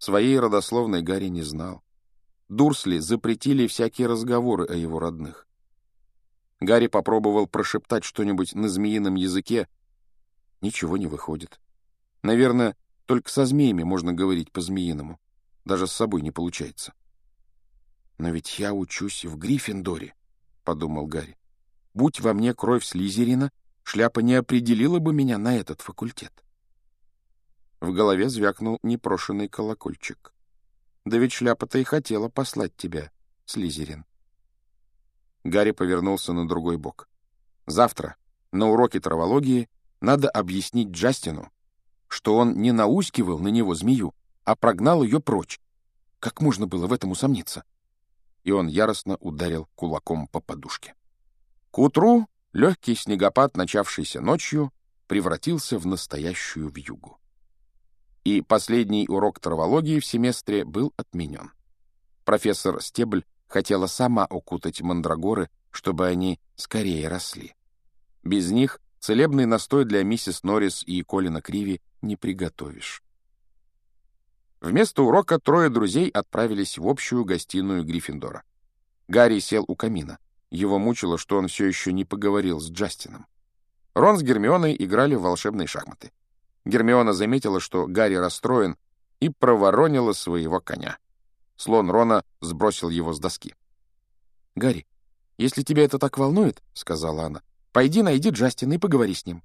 Своей родословной Гарри не знал. Дурсли запретили всякие разговоры о его родных. Гарри попробовал прошептать что-нибудь на змеином языке. Ничего не выходит. Наверное, только со змеями можно говорить по-змеиному. Даже с собой не получается. «Но ведь я учусь в Гриффиндоре», — подумал Гарри. «Будь во мне кровь Слизерина, шляпа не определила бы меня на этот факультет». В голове звякнул непрошенный колокольчик. Да ведь шляпа-то и хотела послать тебя, Слизерин. Гарри повернулся на другой бок. Завтра, на уроке травологии, надо объяснить Джастину, что он не наускивал на него змею, а прогнал ее прочь. Как можно было в этом усомниться? И он яростно ударил кулаком по подушке. К утру легкий снегопад, начавшийся ночью, превратился в настоящую вьюгу и последний урок травологии в семестре был отменен. Профессор Стебль хотела сама укутать мандрагоры, чтобы они скорее росли. Без них целебный настой для миссис Норрис и Колина Криви не приготовишь. Вместо урока трое друзей отправились в общую гостиную Гриффиндора. Гарри сел у камина. Его мучило, что он все еще не поговорил с Джастином. Рон с Гермионой играли в волшебные шахматы. Гермиона заметила, что Гарри расстроен, и проворонила своего коня. Слон Рона сбросил его с доски. «Гарри, если тебя это так волнует, — сказала она, — пойди найди Джастина и поговори с ним».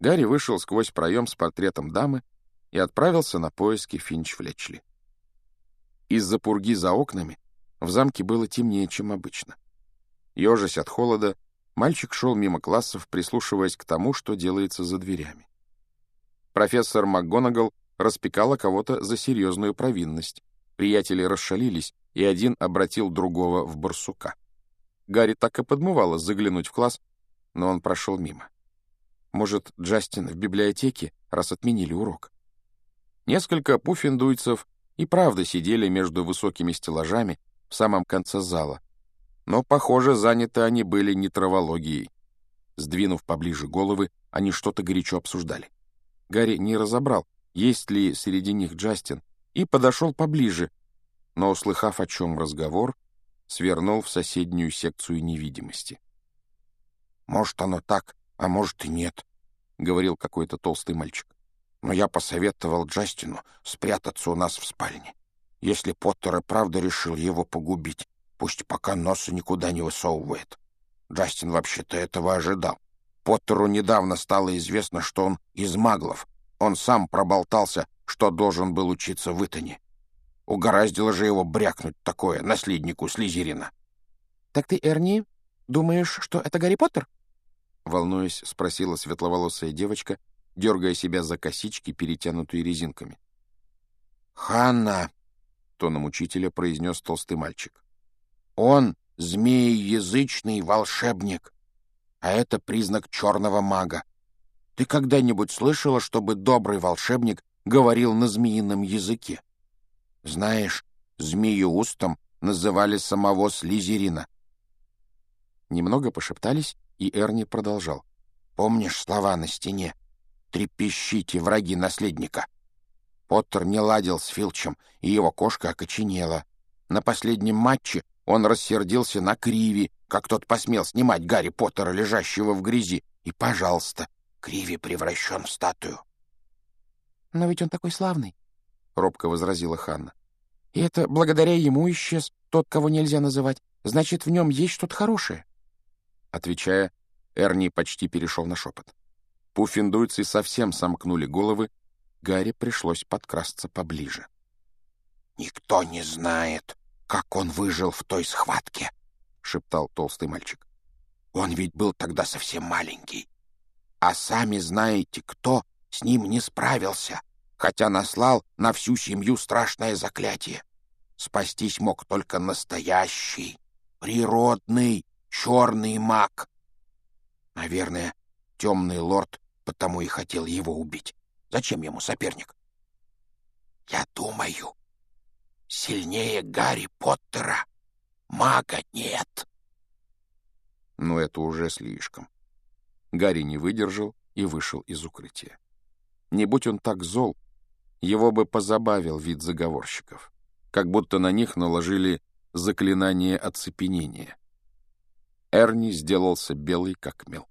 Гарри вышел сквозь проем с портретом дамы и отправился на поиски Финч-Флетчли. Из-за пурги за окнами в замке было темнее, чем обычно. Ежась от холода, мальчик шел мимо классов, прислушиваясь к тому, что делается за дверями. Профессор МакГонагал распекала кого-то за серьезную провинность. Приятели расшалились, и один обратил другого в барсука. Гарри так и подмывало заглянуть в класс, но он прошел мимо. Может, Джастин в библиотеке, раз отменили урок? Несколько пуффиндуйцев и правда сидели между высокими стеллажами в самом конце зала. Но, похоже, заняты они были не травологией. Сдвинув поближе головы, они что-то горячо обсуждали. Гарри не разобрал, есть ли среди них Джастин, и подошел поближе, но, услыхав, о чем разговор, свернул в соседнюю секцию невидимости. «Может, оно так, а может и нет», — говорил какой-то толстый мальчик. «Но я посоветовал Джастину спрятаться у нас в спальне. Если Поттер и правда решил его погубить, пусть пока носа никуда не высовывает. Джастин вообще-то этого ожидал. Поттеру недавно стало известно, что он из маглов. Он сам проболтался, что должен был учиться в Итоне. Угораздило же его брякнуть такое наследнику Слизерина. — Так ты, Эрни, думаешь, что это Гарри Поттер? — волнуясь, спросила светловолосая девочка, дергая себя за косички, перетянутые резинками. — Ханна, — тоном учителя произнес толстый мальчик. — Он змееязычный волшебник а это признак черного мага. Ты когда-нибудь слышала, чтобы добрый волшебник говорил на змеином языке? Знаешь, змееустом называли самого Слизерина. Немного пошептались, и Эрни продолжал. Помнишь слова на стене? «Трепещите, враги наследника!» Поттер не ладил с Филчем, и его кошка окоченела. На последнем матче он рассердился на Криви, как тот посмел снимать Гарри Поттера, лежащего в грязи, и, пожалуйста, Криви превращен в статую. — Но ведь он такой славный, — робко возразила Ханна. — И это благодаря ему исчез тот, кого нельзя называть. Значит, в нем есть что-то хорошее. Отвечая, Эрни почти перешел на шепот. Пуффиндуйцы совсем сомкнули головы, Гарри пришлось подкрасться поближе. — Никто не знает, как он выжил в той схватке, — шептал толстый мальчик. Он ведь был тогда совсем маленький. А сами знаете, кто с ним не справился, хотя наслал на всю семью страшное заклятие. Спастись мог только настоящий, природный, черный маг. Наверное, темный лорд потому и хотел его убить. Зачем ему соперник? Я думаю, Сильнее Гарри Поттера мага нет. Но это уже слишком. Гарри не выдержал и вышел из укрытия. Не будь он так зол, его бы позабавил вид заговорщиков, как будто на них наложили заклинание оцепенения. Эрни сделался белый как мел.